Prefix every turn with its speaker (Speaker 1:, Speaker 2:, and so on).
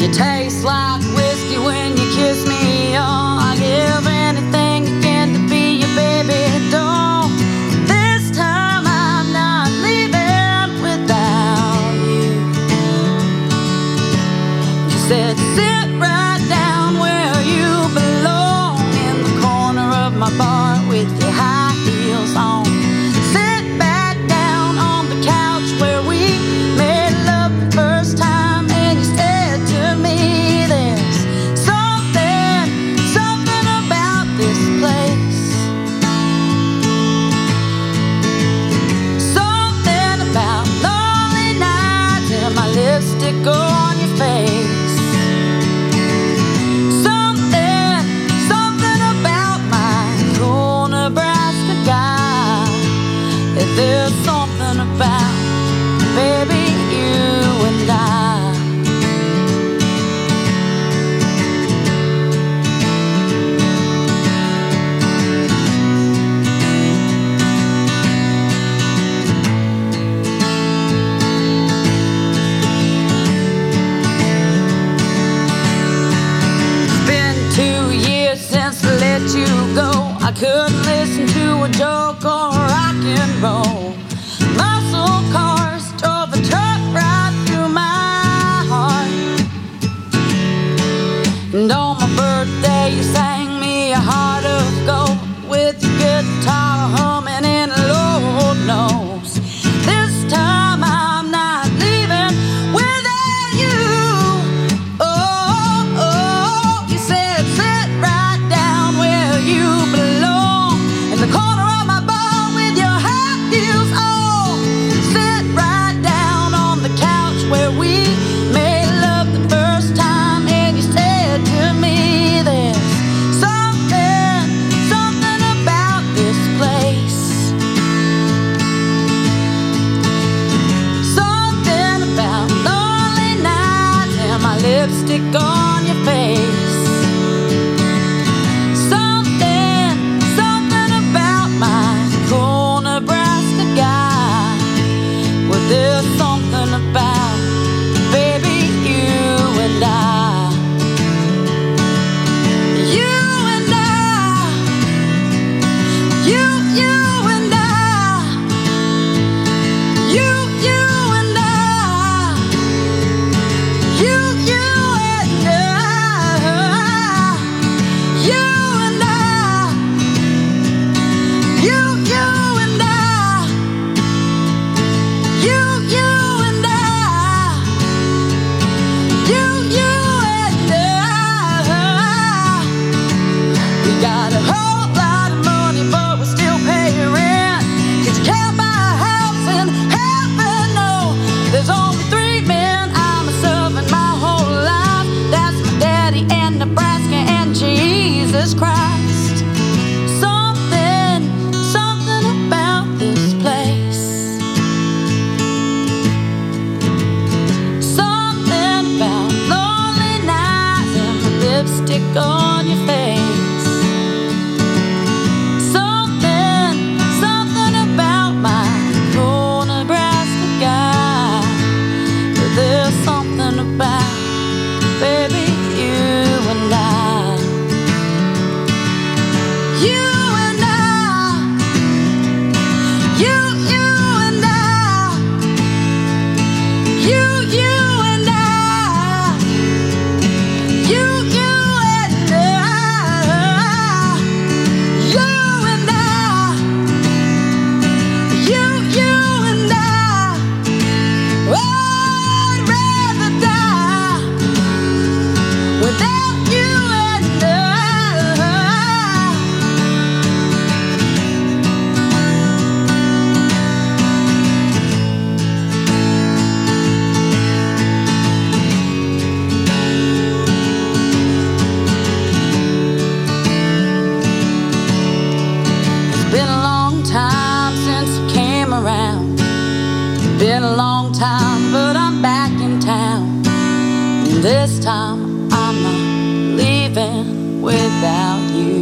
Speaker 1: You taste like whiskey when you kiss me. Oh, I give anything again to be your baby doll. This time I'm not leaving without you. You said, sit right down where you belong in the corner of my bar with your high. I couldn't listen to a joke or rock and roll. Muscle cars drove a truck right through my heart. And on my birthday, you sang me a heart of gold with your guitar. it gone This time I'm not leaving without you.